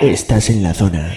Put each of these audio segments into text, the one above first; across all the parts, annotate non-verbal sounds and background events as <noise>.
Estás en la zona.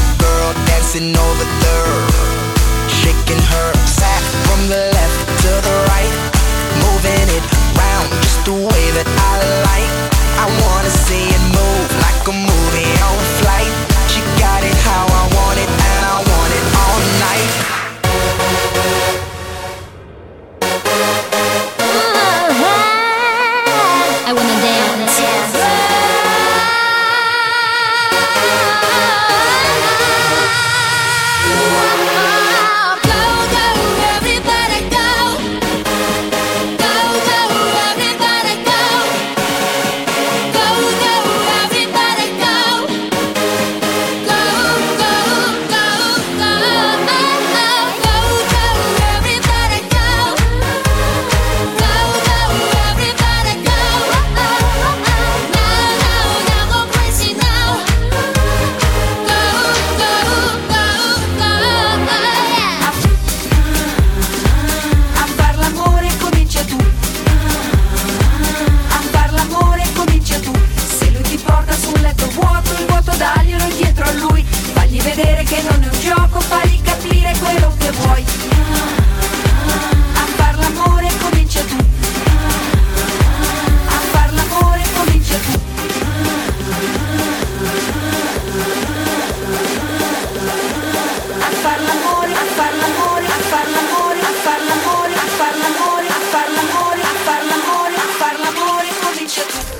dancing all the dirt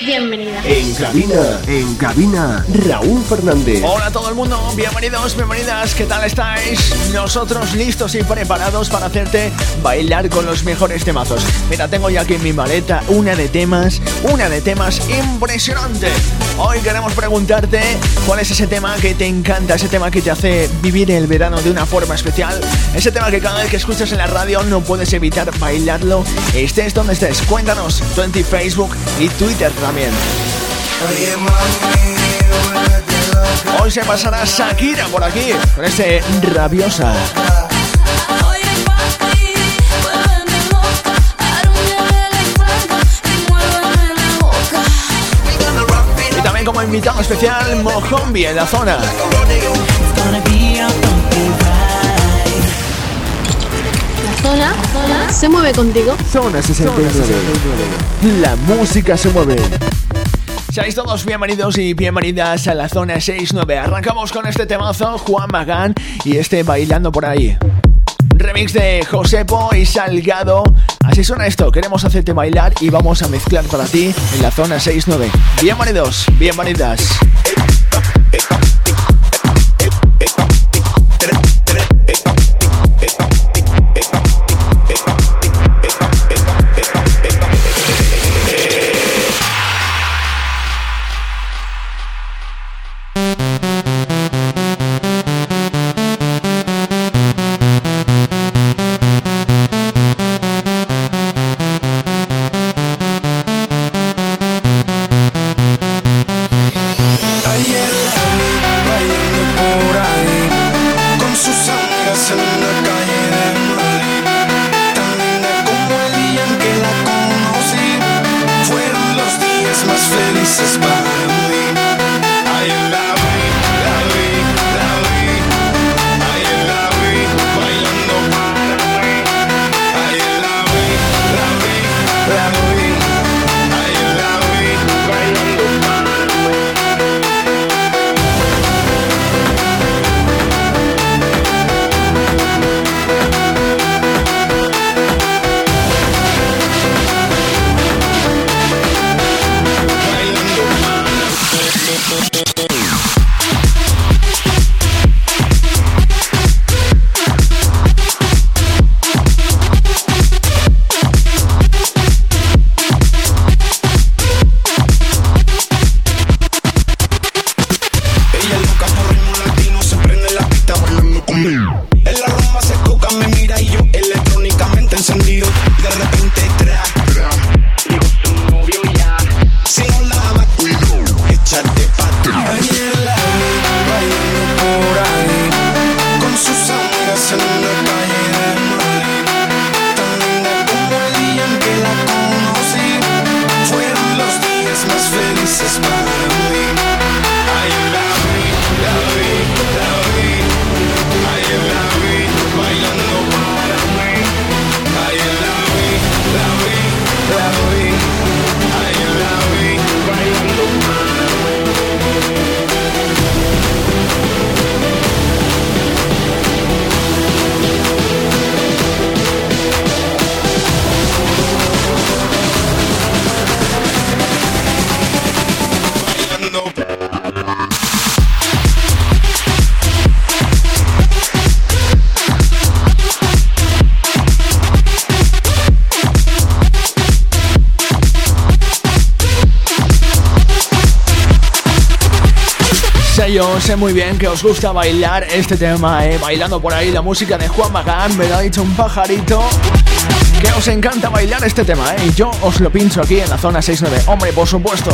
Bienvenida. En cabina, en cabina, Raúl Fernández. Hola a todo el mundo, bienvenidos, bienvenidas, ¿qué tal estáis? Nosotros listos y preparados para hacerte bailar con los mejores temazos. Mira, tengo ya aquí en mi maleta una de temas, una de temas impresionante. Hoy queremos preguntarte cuál es ese tema que te encanta, ese tema que te hace vivir el verano de una forma especial, ese tema que cada vez que escuchas en la radio no puedes evitar bailarlo, estés donde estés. Cuéntanos, 20 Facebook y Twitter también. Hoy se pasará Shakira por aquí con ese rabiosa. Y también como invitado especial Mojombi en la zona. Zona, zona se mueve contigo. Zona 69. La música se mueve. Seáis todos bienvenidos y bienvenidas a la zona 69. Arrancamos con este temazo, Juan Magán y este bailando por ahí. Remix de Josepo y Salgado. Así suena esto, queremos hacerte bailar y vamos a mezclar para ti en la zona 69. Bienvenidos, bienvenidas. Yo sé muy bien que os gusta bailar este tema, eh, bailando por ahí la música de Juan Magán, me lo ha dicho un pajarito. Que os encanta bailar este tema, ¿eh? Y yo os lo pincho aquí en la zona 69. Hombre, por supuesto.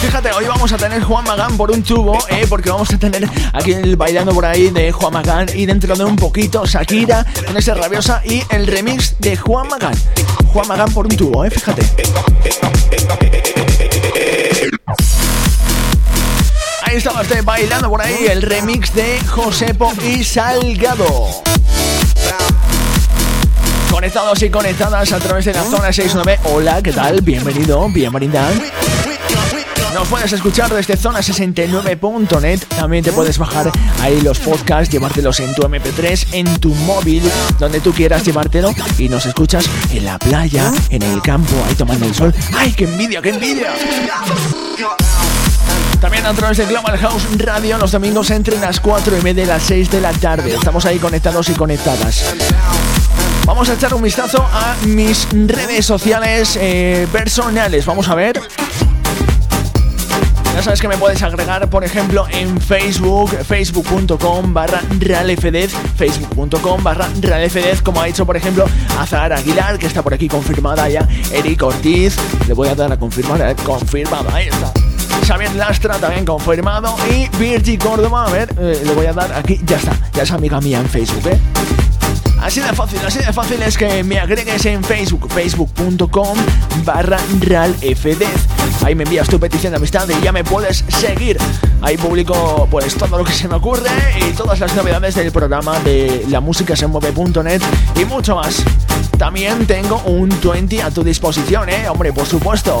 Fíjate, hoy vamos a tener Juan Magán por un tubo, ¿eh? porque vamos a tener aquí el bailando por ahí de Juan Magán y dentro de un poquito Shakira con ese rabiosa y el remix de Juan Magán. Juan Magán por un tubo, ¿eh? fíjate. Ahí estaba usted bailando por ahí el remix de Josepo y Salgado. Conectados y conectadas a través de la zona 69. Hola, ¿qué tal? Bienvenido, bienvenida. Nos puedes escuchar desde zona69.net. También te puedes bajar ahí los podcasts, llevártelos en tu MP3, en tu móvil, donde tú quieras llevártelo. Y nos escuchas en la playa, en el campo, ahí tomando el sol. ¡Ay, qué envidia, qué envidia! También a través de Global House Radio los domingos entre las 4 y media y las 6 de la tarde. Estamos ahí conectados y conectadas. Vamos a echar un vistazo a mis redes sociales eh, personales. Vamos a ver. Ya sabes que me puedes agregar, por ejemplo, en Facebook, facebook.com barra realfedez, facebook.com barra realfedez, como ha dicho, por ejemplo, Azar Aguilar, que está por aquí confirmada ya, Eric Ortiz, le voy a dar a confirmar, eh, confirmada, ahí está. Xavier Lastra también confirmado y Virgi Córdoba, a ver, eh, le voy a dar aquí, ya está, ya es amiga mía en Facebook, ¿eh? Así de fácil, así de fácil es que me agregues en Facebook, facebook.com barra realfdez. Ahí me envías tu petición de amistad y ya me puedes seguir. Ahí publico pues todo lo que se me ocurre y todas las novedades del programa de la música se mueve.net y mucho más. También tengo un 20 a tu disposición, eh, hombre, por supuesto.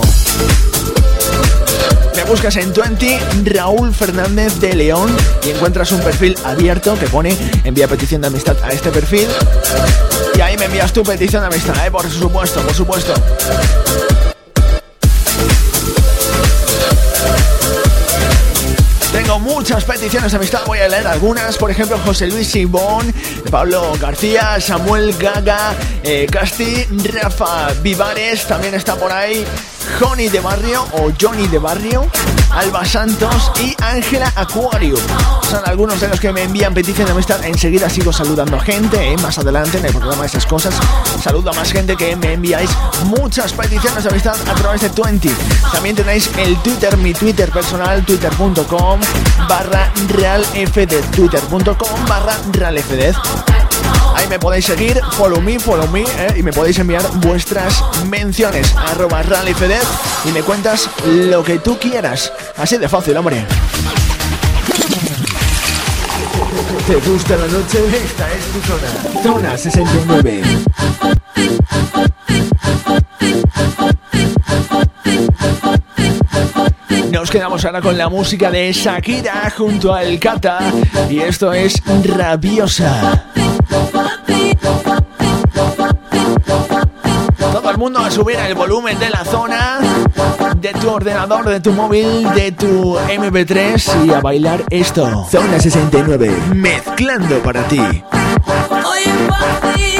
Me buscas en 20 Raúl Fernández de León y encuentras un perfil abierto que pone envía petición de amistad a este perfil. Y ahí me envías tu petición de amistad, ¿eh? por supuesto, por supuesto. Tengo muchas peticiones de amistad, voy a leer algunas. Por ejemplo, José Luis Simón, Pablo García, Samuel Gaga, eh, Casti, Rafa Vivares, también está por ahí. Johnny de Barrio o Johnny de Barrio, Alba Santos y Ángela Acuario. Son algunos de los que me envían petición de amistad. Enseguida sigo saludando a gente, ¿eh? más adelante en el programa de esas cosas. Saludo a más gente que me enviáis muchas peticiones de amistad a través de 20. También tenéis el Twitter, mi Twitter personal, twitter.com barra realfd, twitter.com barra realfd. Ahí me podéis seguir, follow me, follow me, eh, y me podéis enviar vuestras menciones, arroba rallyfedez, y me cuentas lo que tú quieras. Así de fácil, hombre. ¿Te gusta la noche? Esta es tu zona. Zona 69. Nos quedamos ahora con la música de Shakira junto al Kata y esto es Rabiosa. Todo el mundo a subir el volumen de la zona, de tu ordenador, de tu móvil, de tu MP3 y a bailar esto. Zona 69. Mezclando para ti. Oye mami,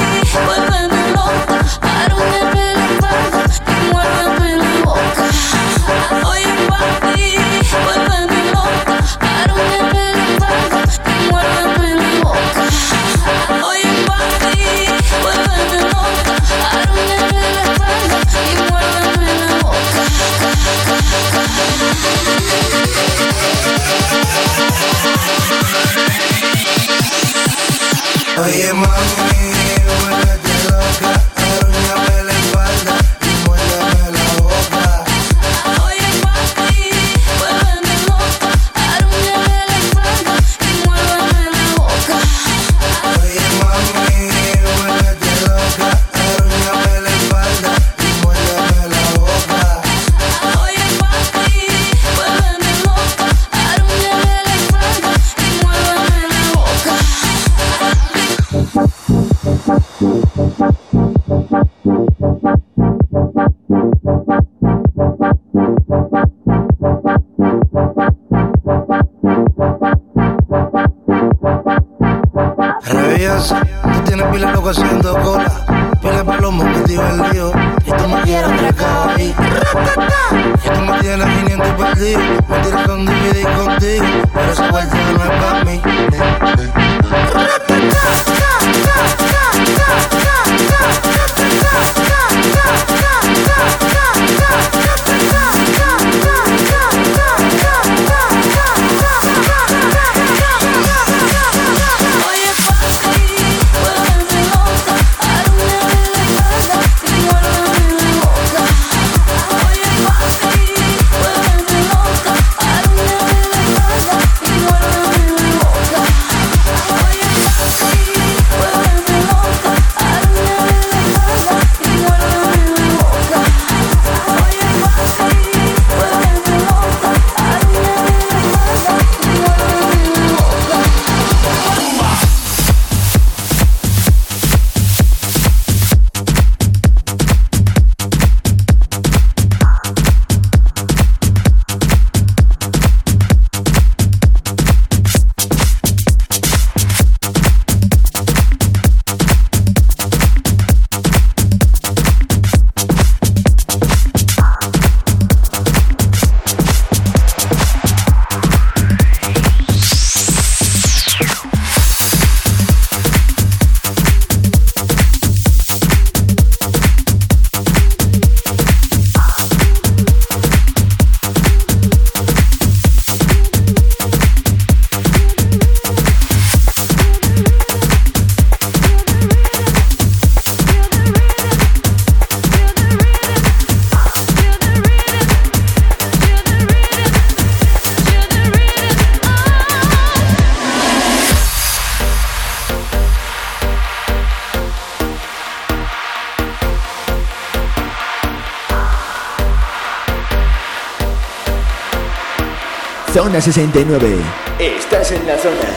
Zona 69. Estás en la zona.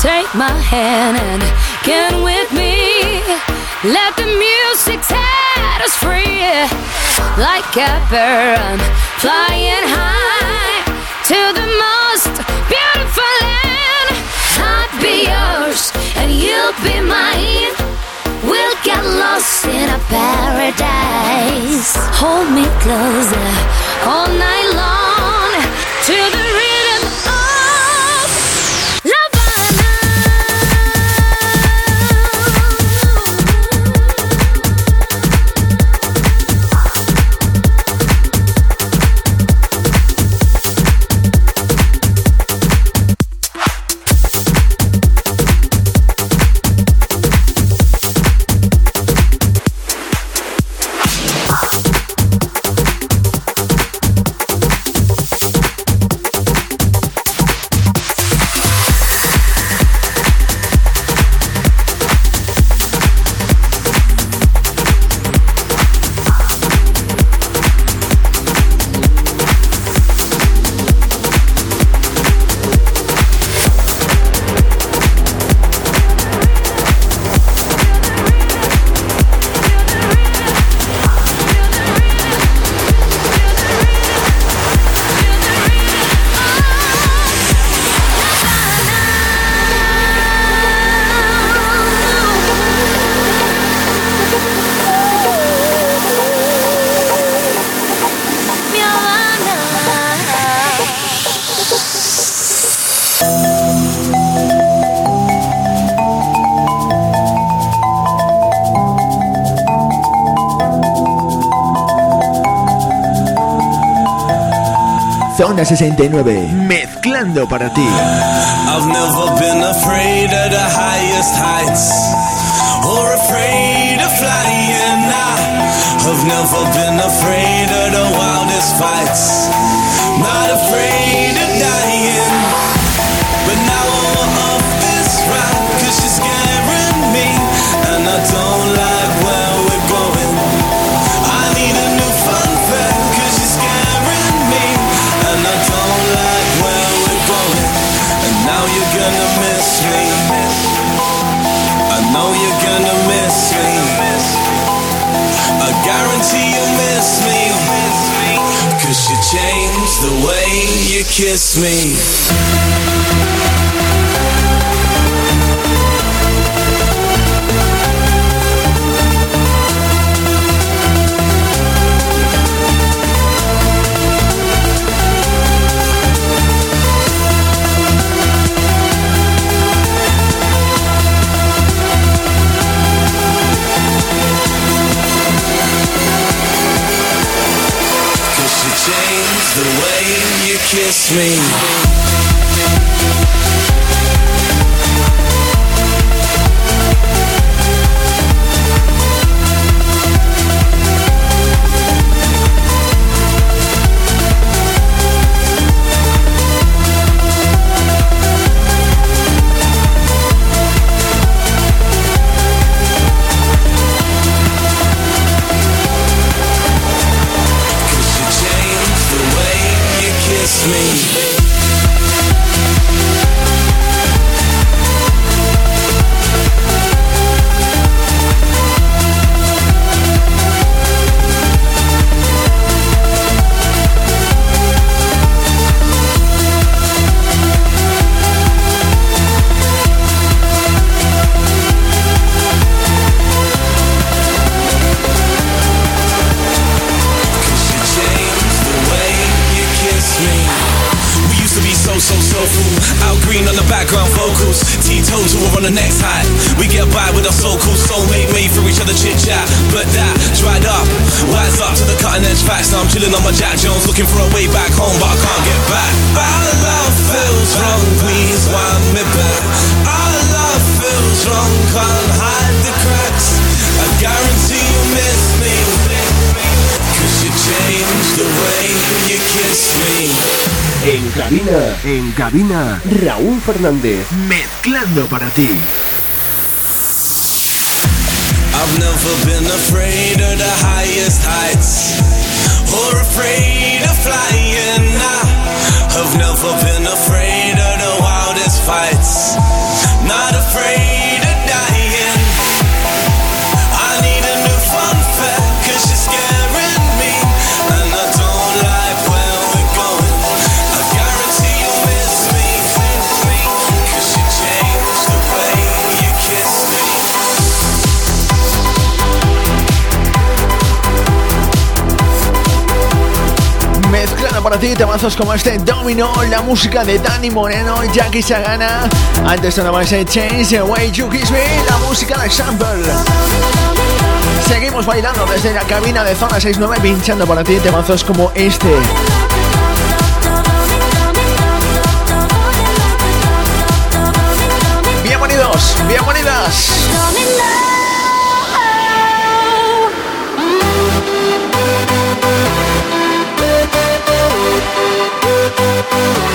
Take my hand and get with me. Let the music set us free. Like a bird, flying high to the most beautiful land. I'll be yours and you'll be mine. We'll get lost in a paradise. Hold me closer all night long to the Zona 69. Mezclando para ti. I've never been afraid of the highest heights or afraid of flying. I've never been afraid of the wildest fights. Not afraid you're gonna miss me. I guarantee you'll miss me. Cause you changed the way you kiss me. Kiss me. En cabina, Raúl Fernández. Mezclando para ti. I've never been afraid of the highest heights or afraid of flying. I've never been afraid of the wildest fights, not afraid para ti temazos como este Domino, la música de Danny Moreno y Jackie Sagana. Antes sonaba ese Change the Way You Kiss Me, la música de Sample. Seguimos bailando desde la cabina de Zona 69, pinchando para ti temazos como este. Thank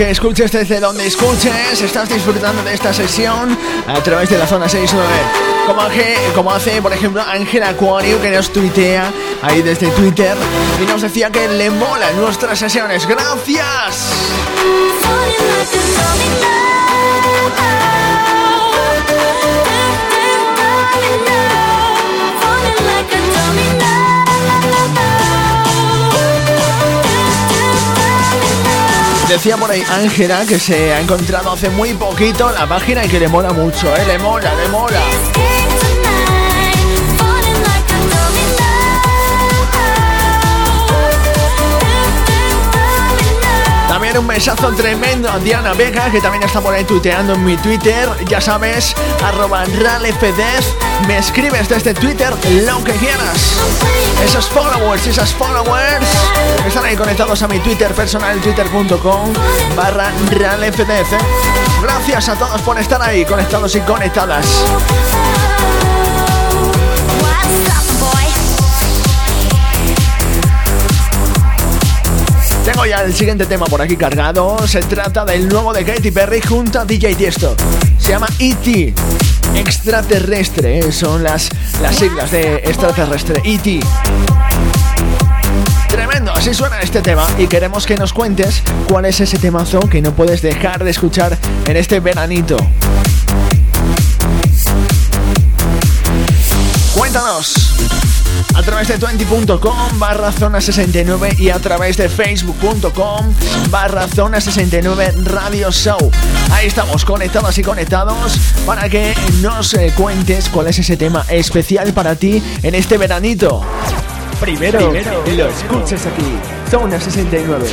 que escuches desde donde escuches, estás disfrutando de esta sesión a través de la zona 69. Como, como hace, por ejemplo, Ángel Acuario que nos tuitea ahí desde Twitter y nos decía que le molan nuestras sesiones. ¡Gracias! Decía por ahí Ángela que se ha encontrado hace muy poquito la página y que le mola mucho, ¿eh? Le mola, le mola. Un besazo tremendo a Diana Vega, que también está por ahí tuiteando en mi Twitter. Ya sabes, arroba ralefedez. Me escribes desde Twitter lo que quieras. Esos followers, esas followers están ahí conectados a mi Twitter personal, twitter.com barra ralefedez. ¿eh? Gracias a todos por estar ahí, conectados y conectadas. Tengo ya el siguiente tema por aquí cargado. Se trata del nuevo de Katy Perry junto a DJ Tiesto. Se llama E.T. Extraterrestre. ¿eh? Son las, las siglas de extraterrestre. E.T. Tremendo, así suena este tema y queremos que nos cuentes cuál es ese temazo que no puedes dejar de escuchar en este veranito. Cuéntanos a través de 20.com barra zona 69 y a través de facebook.com barra zona 69 radio show. Ahí estamos conectados y conectados para que nos eh, cuentes cuál es ese tema especial para ti en este veranito. Primero, lo escuches aquí, zona 69.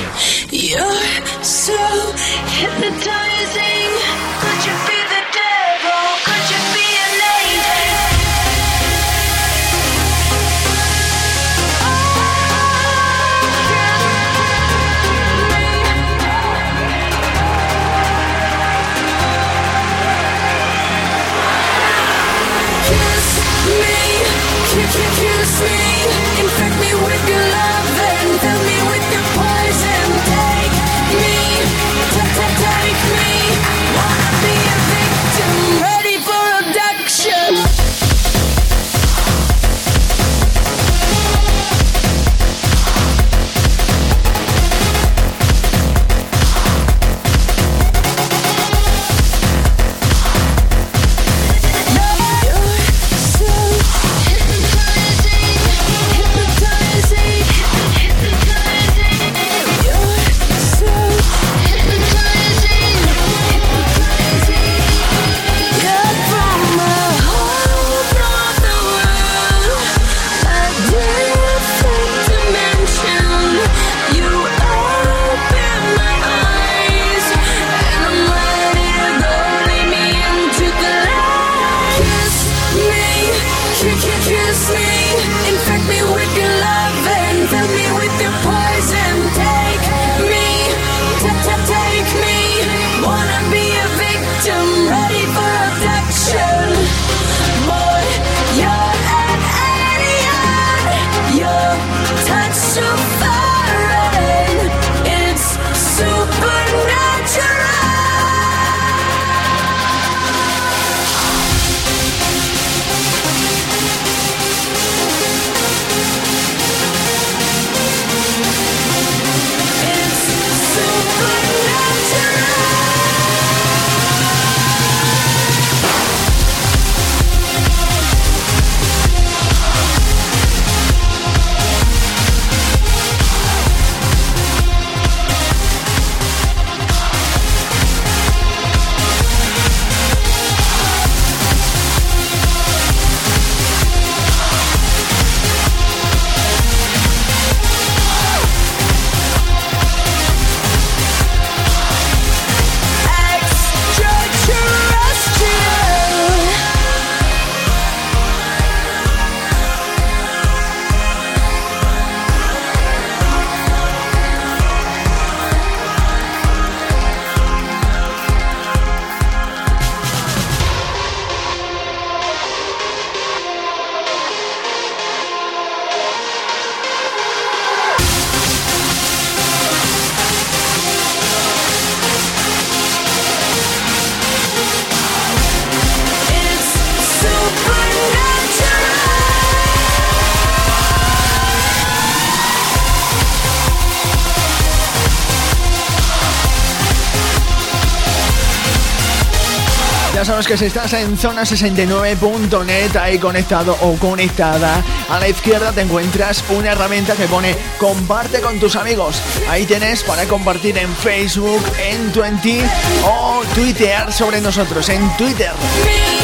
que si estás en zona69.net, ahí conectado o conectada, a la izquierda te encuentras una herramienta que pone comparte con tus amigos. Ahí tienes para compartir en Facebook, en Twenty o tuitear sobre nosotros en Twitter.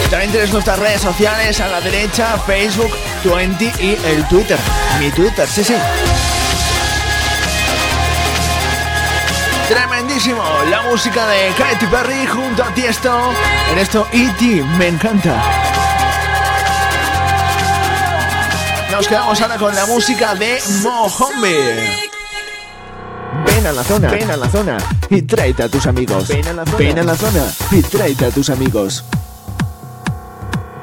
También tienes nuestras redes sociales a la derecha, Facebook, Twenty y el Twitter. Mi Twitter, sí, sí. La música de Katy Perry junto a Tiesto. En esto E.T. me encanta. Nos quedamos ahora con la música de Mojombe. Ven a la zona, ven a la zona y tráete a tus amigos. Ven a la zona, ven a la zona y tráete a tus amigos.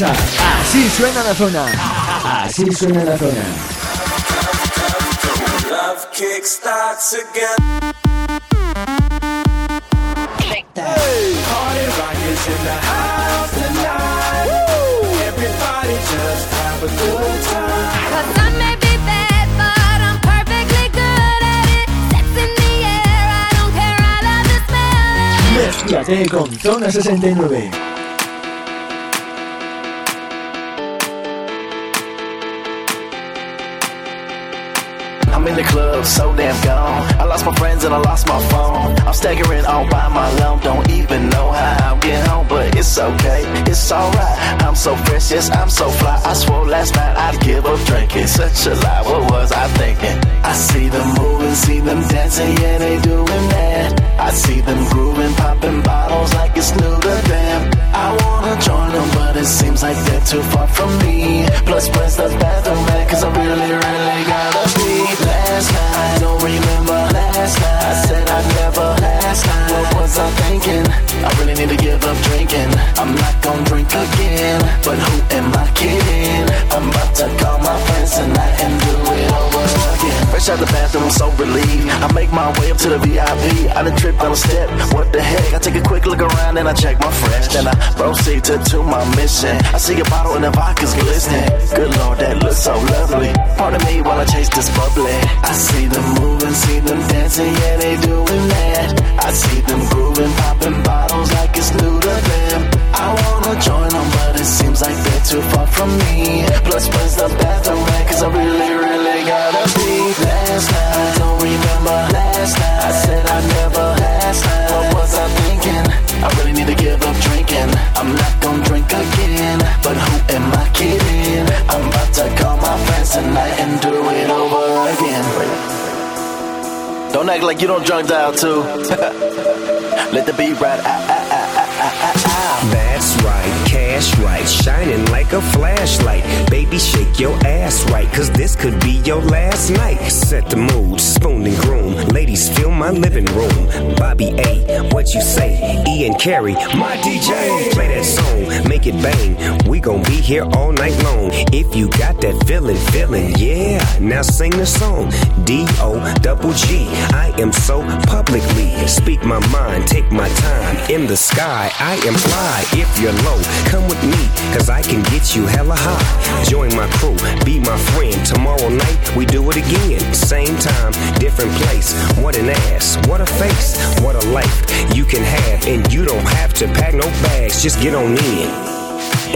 Así suena la zona. Así suena la zona. Con Zona 69. So damn gone. My friends and I lost my phone. I'm staggering all by my alone, don't even know how I'll get home, but it's okay, it's alright. I'm so fresh, yes, I'm so fly. I swore last night I'd give up drinking. Such a lie, what was I thinking? I see them moving, see them dancing, yeah, they doing that. I see them grooving, popping bottles like it's new to them. I wanna join them, but it seems like they're too far from me. Plus, where's the bathroom at? Cause I really, really gotta be. Last night, I don't remember last I said I'd never last. What was I thinking? I really need to give up drinking. I'm not gonna drink again. But who am I kidding? I'm about to call my friends tonight and do it over again. Fresh out the bathroom, so relieved. I make my way up to the VIP. I done tripped on a step. What the heck? I take a quick look around and I check my fresh. Then I proceed to, to my mission. I see a bottle and the vodka's glistening. Good lord, that looks so lovely. Pardon me while I chase this bubbly. I see them moving, see them dancing, yeah, they doing that. Like you don't drunk dial too. <laughs> Let the beat ride. Ah, ah, shining like a flashlight. Baby, shake your ass right, cause this could be your last night. Set the mood, spoon and groom. Ladies, fill my living room. Bobby A, what you say? Ian Carey, my DJ. Play that song, make it bang. We gon' be here all night long. If you got that feeling, feeling, yeah. Now sing the song. D O double G. I am so publicly. Speak my mind, take my time. In the sky, I am fly. If you're low, come with me, cause I can get you hella high. Join my crew, be my friend. Tomorrow night, we do it again. Same time, different place. What an ass, what a face, what a life you can have. And you don't have to pack no bags, just get on in.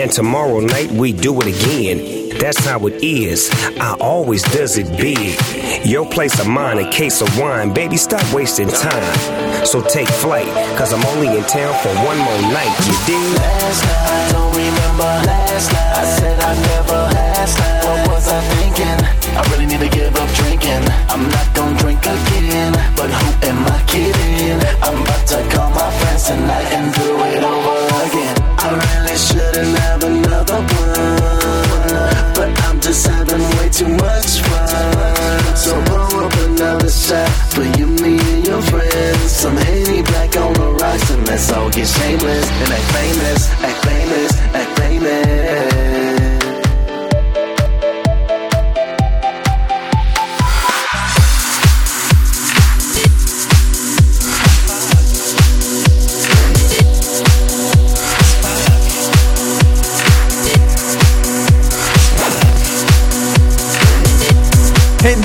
And tomorrow night we do it again. That's how it is. I always does it big. Your place of mine, a case of wine. Baby, stop wasting time. So take flight, cause I'm only in town for one more night. You dig? Last night, don't remember last night. I said I never last night. What was I thinking? I really need to give up drinking. I'm not gonna drink again. But who am I kidding? I'm about to call my friends tonight and do it over again. I really shouldn't have. Just having way too much fun. So roll up another shot for you, me, and your friends. Some Henny black on the rocks, and let's all get shameless and act famous, act famous, act famous.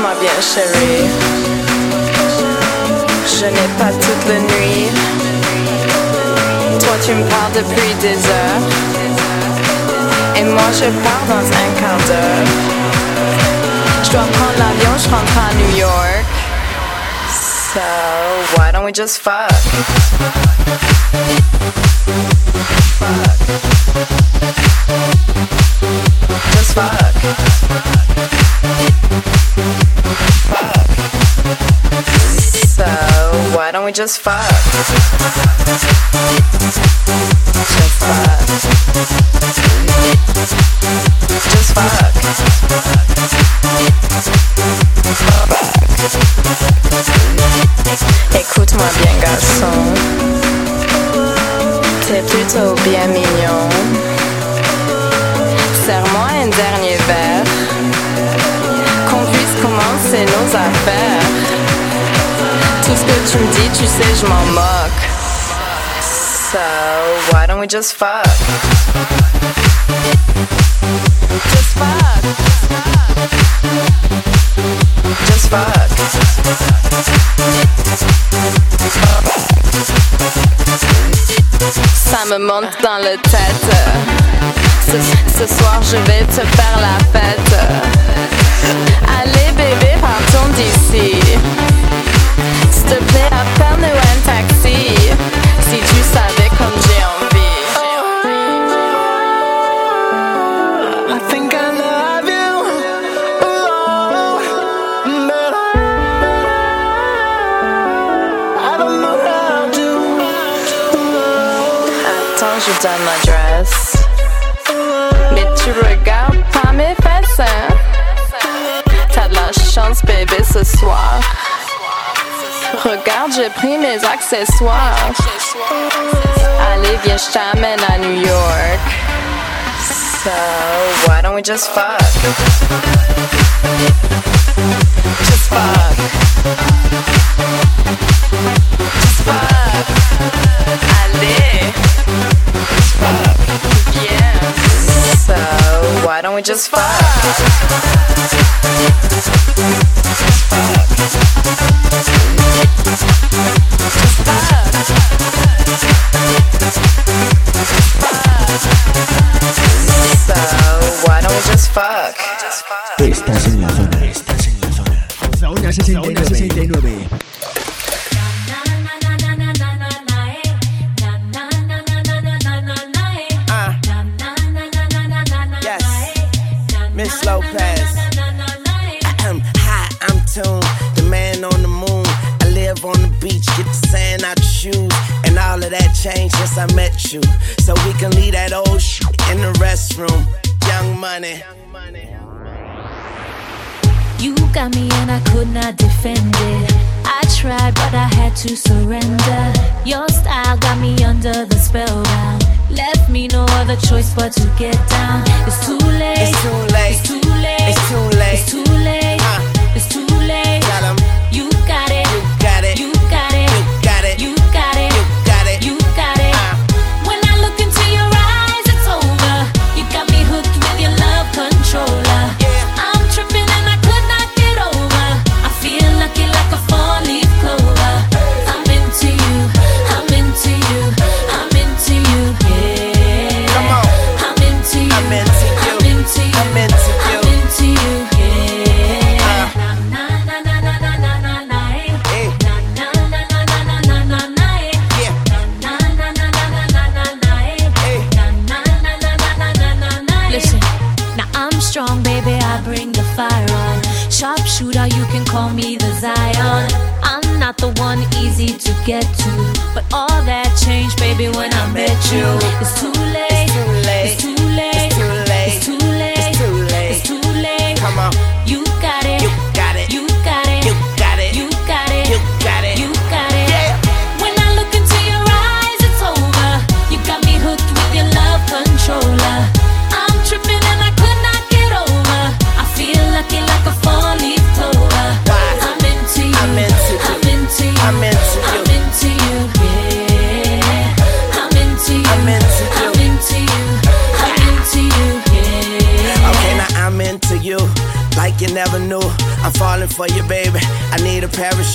Écoute-moi bien, chérie. Je n'ai pas toute la nuit. Toi, tu me parles depuis des heures. Et moi, je pars dans un quart d'heure. Je dois prendre l'avion, je rentre à New York. So, why don't we just fuck? Just fuck. So why don't we just fuck? Just fuck. Just fuck. Écoute-moi bien, garçon. Plutôt bien mignon. Serre-moi un dernier verre. Commencer nos affaires. Tout ce que tu me dis, tu sais, je m'en moque. So, why don't we just fuck? Just fuck. Just fuck. Ça me monte dans le tête. Ce soir, je vais te faire la fête. Allez, bébé, partons d'ici. S'il te plaît, appelle-nous un taxi. Si tu savais comme j'ai envie. I think I love you. But I don't know how to. Attends, je donne l'adresse. Mais tu regardes chance, bébé, ce soir. Regarde, j'ai pris mes accessoires. Allez, viens, je t'amène à New York. So, why don't we just fuck? Just fuck. Just fuck. Allez. Why don't we just fuck? So, why don't we just fuck? Estás en la zona. Estás en la zona. Zona 69. Me and I could not defend it. I tried, but I had to surrender. Your style got me under the spellbound. Left me no other choice but to get down. It's too late. It's too late. It's too late. It's too late. It's too late. Uh. It's too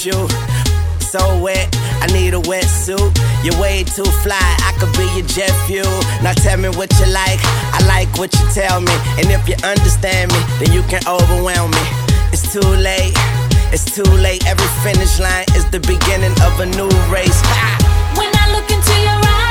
parachute. So wet, I need a wetsuit. You're way too fly, I could be your jet fuel. Now tell me what you like, I like what you tell me. And if you understand me, then you can overwhelm me. It's too late, it's too late. Every finish line is the beginning of a new race. When I look into your eyes,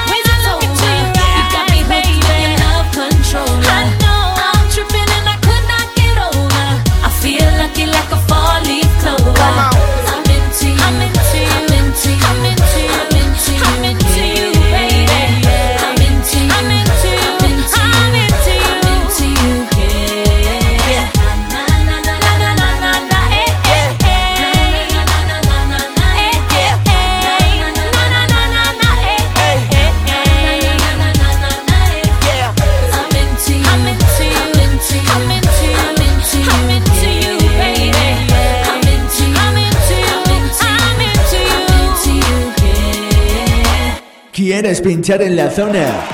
pinchar en la zona?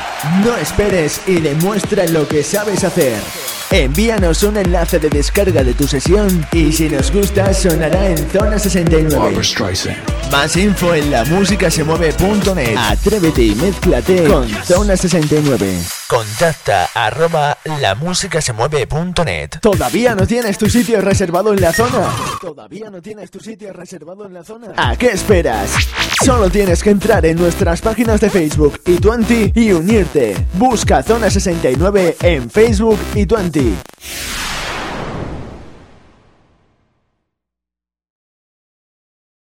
No esperes y demuestra lo que sabes hacer. Envíanos un enlace de descarga de tu sesión y si nos gusta sonará en Zona 69. Más info en la. Atrévete y mezclate con Zona 69. Contacta arroba lamusicasemueve.net. ¿Todavía no tienes tu sitio reservado en la zona? ¿Todavía no tienes tu sitio reservado en la zona? ¿A qué esperas? Solo tienes que entrar en nuestras páginas de Facebook y Twenty y unirte. Busca Zona 69 en Facebook y Twenty.